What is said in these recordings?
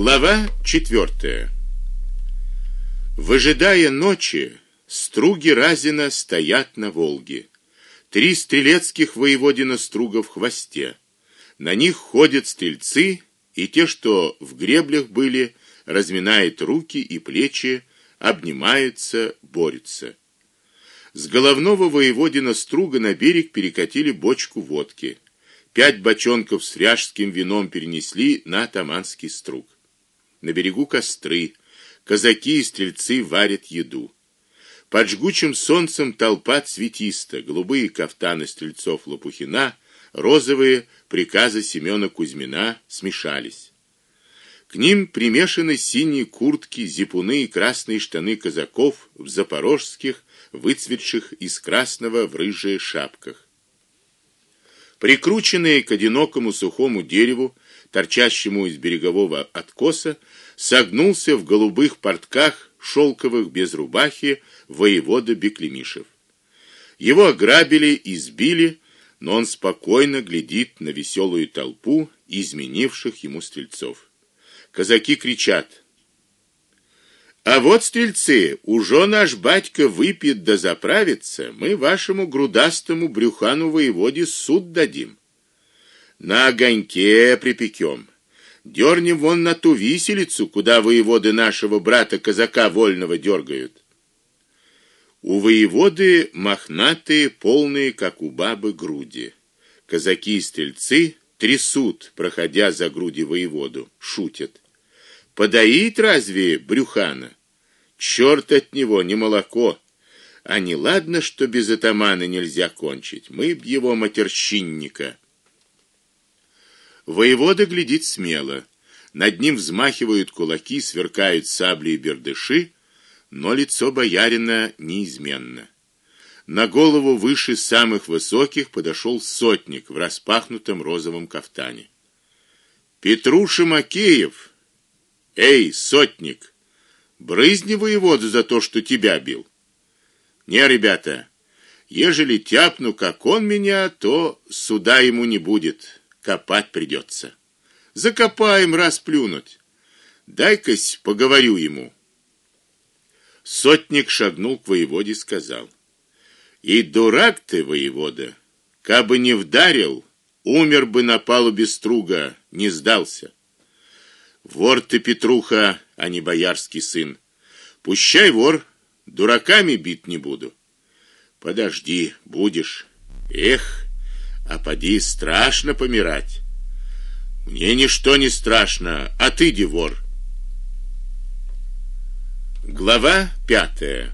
Глава четвертая. Выжидая ночи, струги Разина стоят на Волге. Три стрелецких воеводина струга в хвосте. На них ходят стрельцы, и те, что в греблях были, разминают руки и плечи, обнимаются, борются. С головного воеводина струга на берег перекатили бочку водки. Пять бочонков с ряжским вином перенесли на таманский струг. На берегу костры, казаки и стрельцы варят еду. Под жгучим солнцем толпа цветиста, голубые кафтаны стрельцов Лопухина, розовые приказы Семёна Кузьмина смешались. К ним примешаны синие куртки, зипуны и красные штаны казаков в запорожских, выцветших из красного в рыжие шапках. Прикрученные к одинокому сухому дереву, торчащему из берегового откоса, согнулся в голубых портках, шелковых без рубахи, воевода Беклемишев. Его ограбили, избили, но он спокойно глядит на веселую толпу изменивших ему стрельцов. Казаки кричат: а вот стрельцы, уже наш батька выпьет да заправится, мы вашему грудастому брюхану воеводе суд дадим. На огоньке припекем. Дёрнем вон на ту виселицу, куда воеводы нашего брата казака вольного дергают. У воеводы мохнатые, полные, как у бабы, груди. Казаки и стрельцы трясут, проходя за груди воеводу, шутят. Подоить разве брюхана? Черт от него, не молоко. А не ладно, что без атамана нельзя кончить. Мы б его матерщинника. Воевода глядит смело. Над ним взмахивают кулаки, сверкают сабли и бердыши, но лицо боярина неизменно. На голову выше самых высоких подошел сотник в распахнутом розовом кафтане. Петруша Макеев Эй, сотник, брызни воеводу за то, что тебя бил. Не, ребята, ежели тяпну, как он меня, то суда ему не будет, копать придется. Закопаем, расплюнуть. Дай-кась поговорю ему. Сотник шагнул к воеводе и сказал: "И дурак ты, воевода, кабы не вдарил, умер бы на палубе струга, не сдался. Вор ты, Петруха, а не боярский сын. Пущай вор, дураками бить не буду. Подожди, будешь. Эх, а поди страшно помирать. Мне ничто не страшно, а ты, девор. Глава пятая.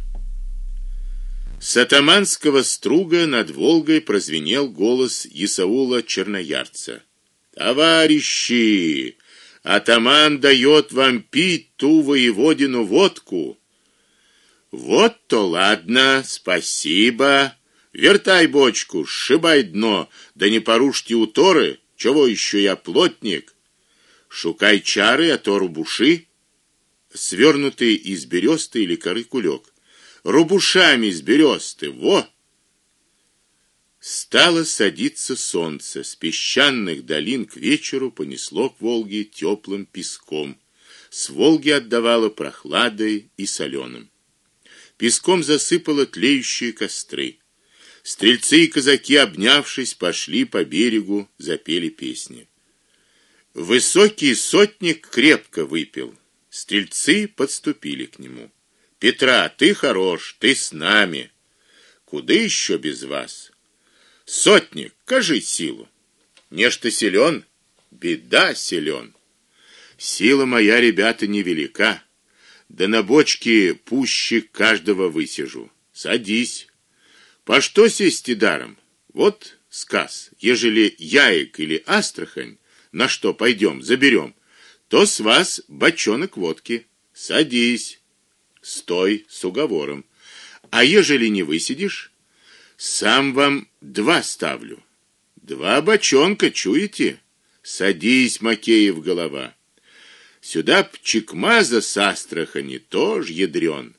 С атаманского струга над Волгой прозвенел голос Исаула Черноярца. Товарищи, атаман дает вам пить ту воеводину водку. Вот то ладно, спасибо. Вертай бочку, сшибай дно, да не порушьте уторы. Чего еще я плотник? Шукай чары, а то рубуши, свернутый из бересты или коры кулек. Рубушами из бересты, во! Стало садиться солнце, с песчаных долин к вечеру понесло к Волге теплым песком. С Волги отдавало прохладой и соленым. Песком засыпало тлеющие костры. Стрельцы и казаки, обнявшись, пошли по берегу, запели песни. Высокий сотник крепко выпил. Стрельцы подступили к нему. Петра, ты хорош, ты с нами. Куда еще без вас? Сотник, кажи силу. Нечто силен, беда силен. Сила моя, ребята, невелика. Да на бочке пуще каждого высижу. Садись. По что сесть даром? Вот сказ. Ежели Яек или Астрахань, на что пойдем, заберем, то с вас бочонок водки. Садись. Стой с уговором. А ежели не высидишь, сам вам два ставлю. Два бочонка, чуете? Садись, Макеев голова. Сюда б Чекмаза с Астрахани тоже ядрен.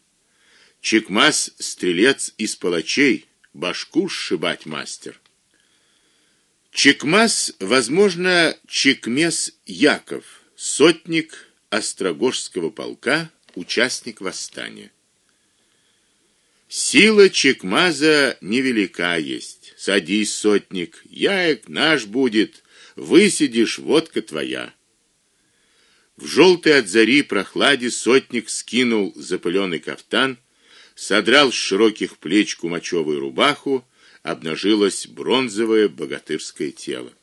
Чекмаз стрелец из палачей, башку сшибать мастер. Чекмаз, возможно, Чекмес Яков, сотник, Острогожского полка, участник восстания. Сила Чекмаза невелика есть. Садись, сотник, яек наш будет, высидишь, водка твоя. В желтой от зари прохладе сотник скинул запыленный кафтан, содрал с широких плеч кумачевую рубаху, обнажилось бронзовое богатырское тело.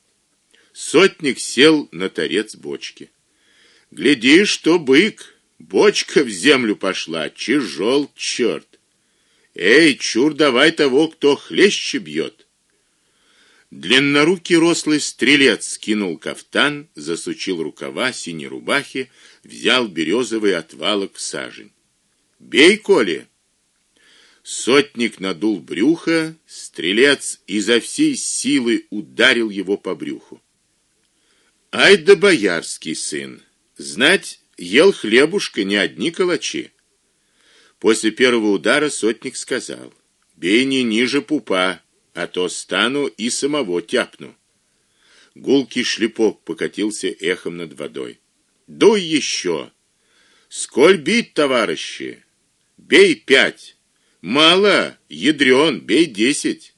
Сотник сел на торец бочки. Гляди, что бык, бочка в землю пошла, тяжел черт. Эй, чур, давай того, кто хлеще бьет. Длиннорукий рослый стрелец скинул кафтан, засучил рукава синей рубахи, взял березовый отвалок в сажень. Бей, Коли. Сотник надул брюхо, стрелец изо всей силы ударил его по брюху. Ай да боярский сын, знать, ел хлебушка не одни калачи. После первого удара сотник сказал: "Бей не ниже пупа, а то стану и самого тяпну". Гулкий шлепок покатился эхом над водой. "Дуй еще! Сколь бить, товарищи? Бей пять. Мало, ядрён, бей десять".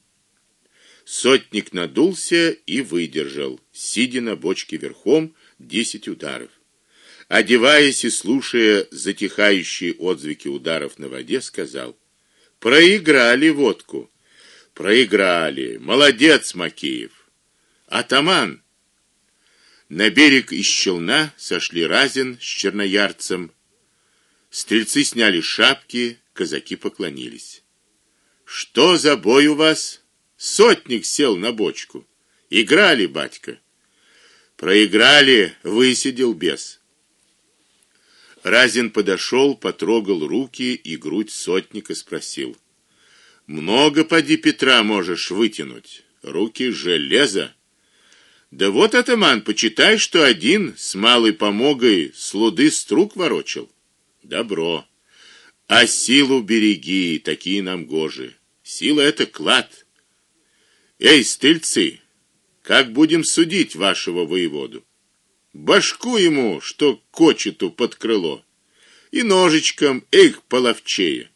Сотник надулся и выдержал, сидя на бочке верхом, десять ударов. Одеваясь и слушая затихающие отзвуки ударов на воде, сказал: "Проиграли водку. Проиграли. Молодец, Макеев. Атаман на берег из челна сошли Разин с черноярцем. Стрельцы сняли шапки, казаки поклонились. Что за бой у вас? Сотник сел на бочку. Играли, батька. Проиграли, высидел бес. Разин подошел, потрогал руки и грудь сотника, спросил: "Много поди Петра можешь вытянуть? Руки железо". Да вот атаман, почитай, что один с малой помогой слуды струк ворочил. Добро. А силу береги, такие нам гожи. Сила это клад. Эй, стрельцы, как будем судить вашего воеводу? башку ему, что кочету под крыло, и ножичком, эх, половчее.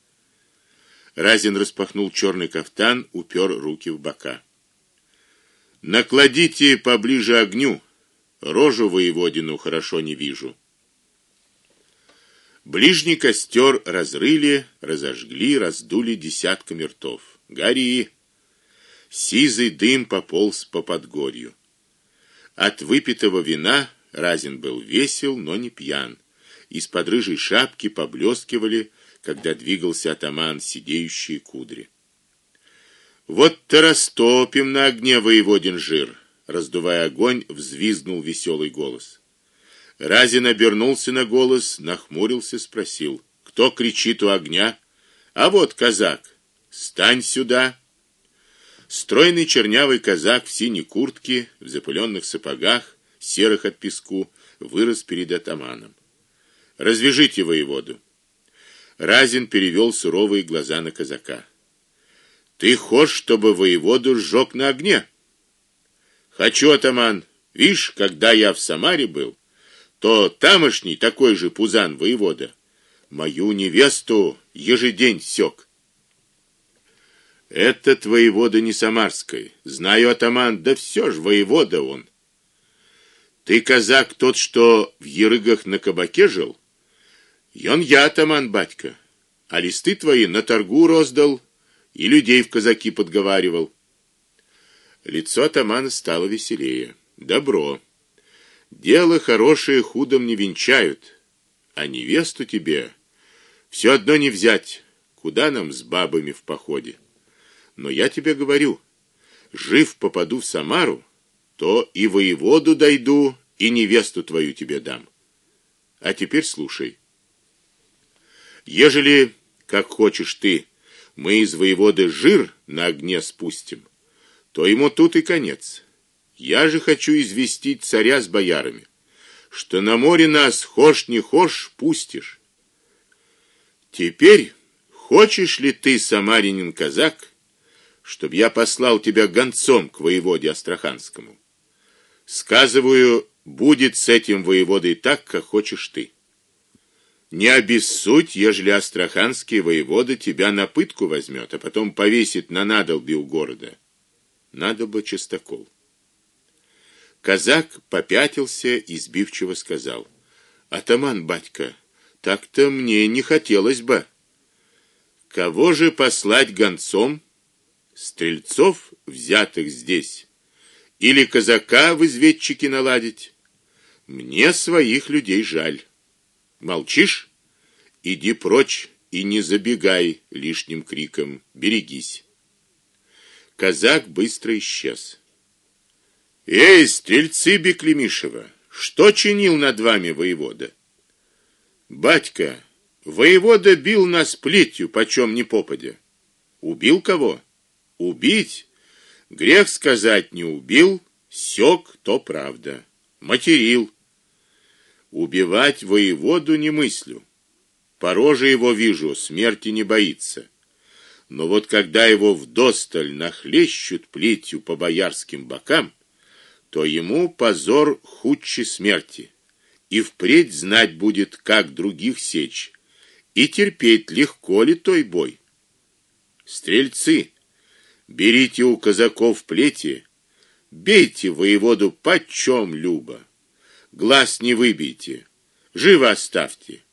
Разин распахнул черный кафтан, упер руки в бока. Накладите поближе огню. Рожу воеводину хорошо не вижу. Ближний костер разрыли, разожгли, раздули десятками ртов. Гори. Сизый дым пополз по подгорью. От выпитого вина Разин был весел, но не пьян. Из-под рыжей шапки поблескивали, когда двигался атаман, сидеющие кудри. Вот-то растопим на огне воеводин жир, раздувая огонь, взвизгнул веселый голос. Разин обернулся на голос, нахмурился, спросил: "Кто кричит у огня?" "А вот казак. Стань сюда." Стройный чернявый казак в синей куртке, в запыленных сапогах, серых от песку, вырос перед атаманом. Развяжите воеводу. Разин перевел суровые глаза на казака. Ты хочешь, чтобы воеводу сжег на огне? Хочу, атаман. Вишь, когда я в Самаре был, то тамошний такой же пузан воевода мою невесту ежедень сёк. Это воевода не самарской. Знаю, атаман, да все ж воевода он. Ты казак тот, что в Ерыгах на кабаке жил? Ён я атаман батька. А листы твои на торгу роздал и людей в казаки подговаривал. Лицо атамана стало веселее. Добро. Дело хорошее худом не венчают, а невесту тебе все одно не взять. Куда нам с бабами в походе? Но я тебе говорю, жив попаду в Самару, то и воеводу дойду, и невесту твою тебе дам. А теперь слушай. Ежели, как хочешь ты, мы из воеводы жир на огне спустим, то ему тут и конец. Я же хочу известить царя с боярами, что на море нас хошь не хошь пустишь. Теперь хочешь ли ты, самарянин казак, чтоб я послал тебя гонцом к воеводе Астраханскому? Сказываю, будет с этим воеводой так, как хочешь ты. Не обессудь, ежели астраханский воевода тебя на пытку возьмет, а потом повесит на надолбе у города. Надо бы чистокол. Казак попятился и сбивчиво сказал: "Атаман, батька, так-то мне не хотелось бы. Кого же послать гонцом? Стрельцов, взятых здесь, или казака в изведчики наладить? Мне своих людей жаль. Молчишь? Иди прочь и не забегай лишним криком. Берегись. Казак быстро исчез. Эй, стрельцы Беклемишева, что чинил над вами воевода? Батька, воевода бил нас плетью, почем не попадя. Убил кого? Убить? Грех сказать не убил, сёк то правда. Материл. Убивать воеводу не мыслю. По роже его вижу, смерти не боится. Но вот когда его вдосталь нахлещут плетью по боярским бокам, то ему позор худче смерти. И впредь знать будет, как других сечь, и терпеть легко ли той бой. Стрельцы, берите у казаков плети, бейте воеводу почем любо глаз не выбейте, живо оставьте.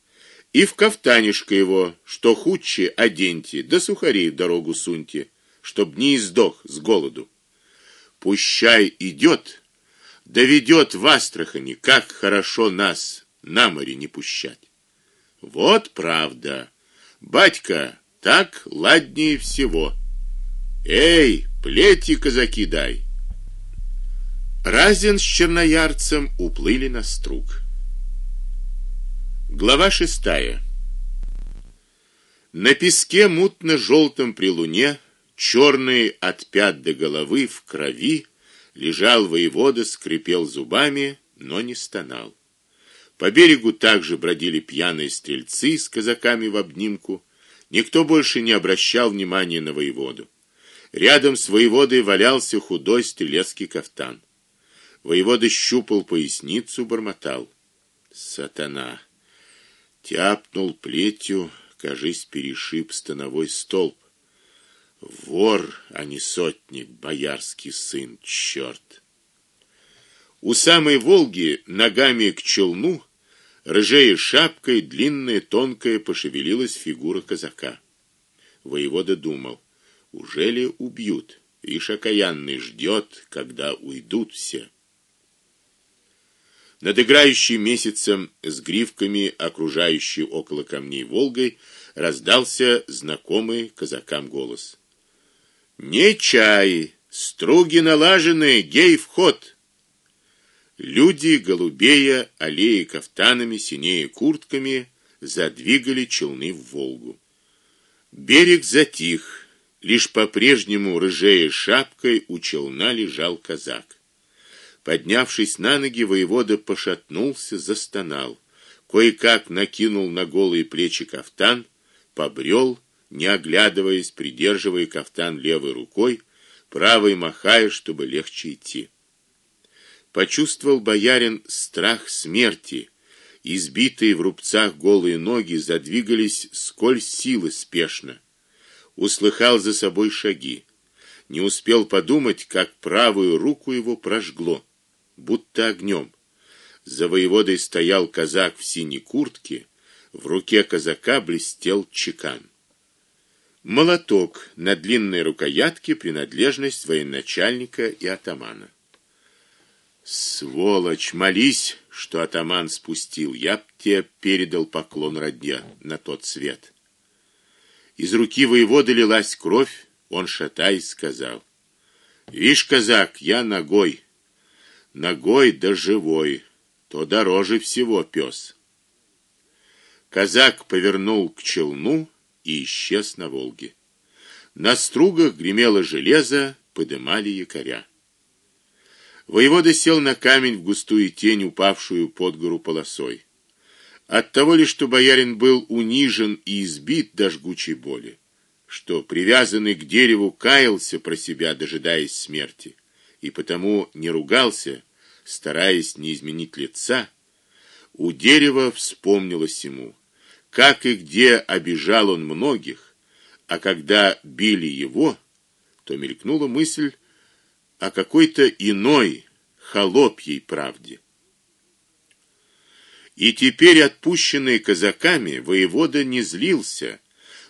И в кафтанишко его, что худче, оденьте, да сухарей в дорогу суньте, чтоб не издох с голоду. Пущай идет, доведет в Астрахани, как хорошо нас на море не пущать. Вот правда. Батька, так ладнее всего. Эй, плети казаки дай. Разин с черноярцем уплыли на струк. Глава шестая. На песке мутно желтом при луне, черный от пят до головы в крови, лежал воевода, скрипел зубами, но не стонал. По берегу также бродили пьяные стрельцы с казаками в обнимку. Никто больше не обращал внимания на воеводу. Рядом с воеводой валялся худой стрелецкий кафтан. Воевода щупал поясницу, бормотал: "Сатана!" Тяпнул плетью, кажись, перешиб становой столб. Вор, а не сотник, боярский сын, черт. У самой Волги ногами к челну, рыжей шапкой, длинная, тонкая, пошевелилась фигура казака. Воевода думал: уже ли убьют? И шакаянный ждет, когда уйдут все. Над играющей месяцем с гривками, окружающей около камней Волгой, раздался знакомый казакам голос. Не чай, струги налажены, гей вход. Люди голубея, аллеи кафтанами, синее куртками задвигали челны в Волгу. Берег затих, лишь по-прежнему рыжей шапкой у челна лежал казак. Поднявшись на ноги, воевода пошатнулся, застонал, кое-как накинул на голые плечи кафтан, побрел, не оглядываясь, придерживая кафтан левой рукой, правой махая, чтобы легче идти. Почувствовал боярин страх смерти. Избитые в рубцах голые ноги задвигались сколь силы спешно. Услыхал за собой шаги. Не успел подумать, как правую руку его прожгло будто огнем. За воеводой стоял казак в синей куртке, в руке казака блестел чекан. Молоток на длинной рукоятке принадлежность военачальника и атамана. Сволочь, молись, что атаман спустил. Я б тебе передал поклон родне на тот свет. Из руки воевода лилась кровь, он шатаясь сказал: "Вишь, казак, я ногой ногой да живой, то дороже всего пес. Казак повернул к челну и исчез на Волге. На стругах гремело железо, подымали якоря. Воевода сел на камень в густую тень, упавшую под гору полосой. От того ли, что боярин был унижен и избит до жгучей боли, что привязанный к дереву каялся про себя, дожидаясь смерти, и потому не ругался, стараясь не изменить лица, у дерева вспомнилось ему, как и где обижал он многих, а когда били его, то мелькнула мысль о какой-то иной холопьей правде. И теперь отпущенный казаками воевода не злился,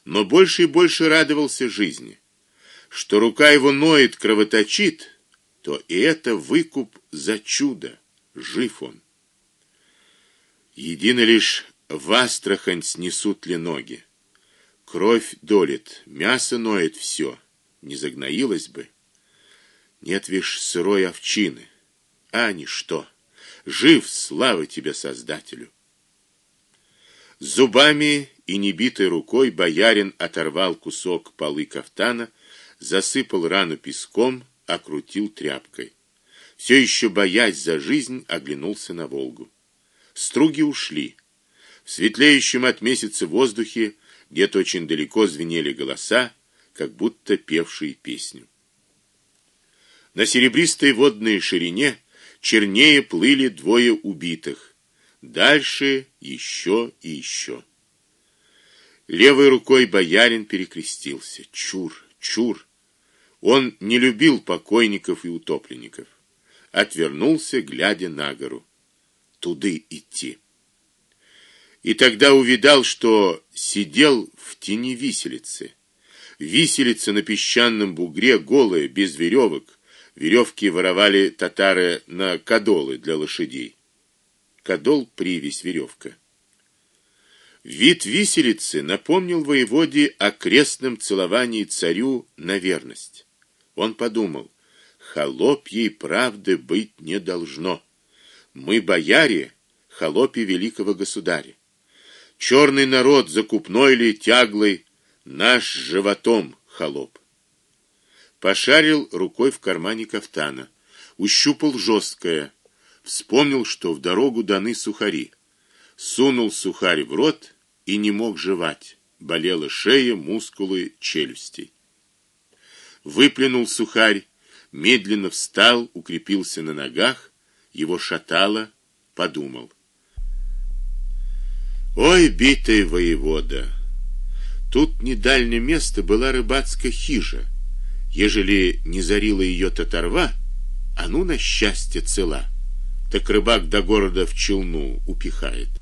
но больше и больше радовался жизни. Что рука его ноет, кровоточит, то и это выкуп за чудо, жив он. Едино лишь в Астрахань снесут ли ноги. Кровь долит, мясо ноет все, не загноилось бы. Нет вишь сырой овчины, а ничто. Жив, слава тебе, Создателю. Зубами и небитой рукой боярин оторвал кусок полы кафтана, засыпал рану песком, окрутил тряпкой. Все еще боясь за жизнь, оглянулся на Волгу. Струги ушли. В светлеющем от месяца воздухе где-то очень далеко звенели голоса, как будто певшие песню. На серебристой водной ширине чернее плыли двое убитых. Дальше еще и еще. Левой рукой боярин перекрестился. Чур, чур. Он не любил покойников и утопленников. Отвернулся, глядя на гору. Туды идти. И тогда увидал, что сидел в тени виселицы. Виселица на песчаном бугре голая, без веревок. Веревки воровали татары на кадолы для лошадей. Кадол привязь веревка. Вид виселицы напомнил воеводе о крестном целовании царю на верность. Он подумал: холопьей правды быть не должно. Мы бояре, холопи великого государя. Черный народ закупной ли тяглый, наш животом холоп. Пошарил рукой в кармане кафтана, ущупал жесткое, вспомнил, что в дорогу даны сухари. Сунул сухарь в рот и не мог жевать. Болела шея, мускулы челюстей. Выплюнул сухарь, медленно встал, укрепился на ногах, его шатало, подумал: Ой, битый воевода. Тут недальне место была рыбацкая хижа. Ежели не зарила ее татарва, а ну на счастье цела. Так рыбак до города в челну упихает.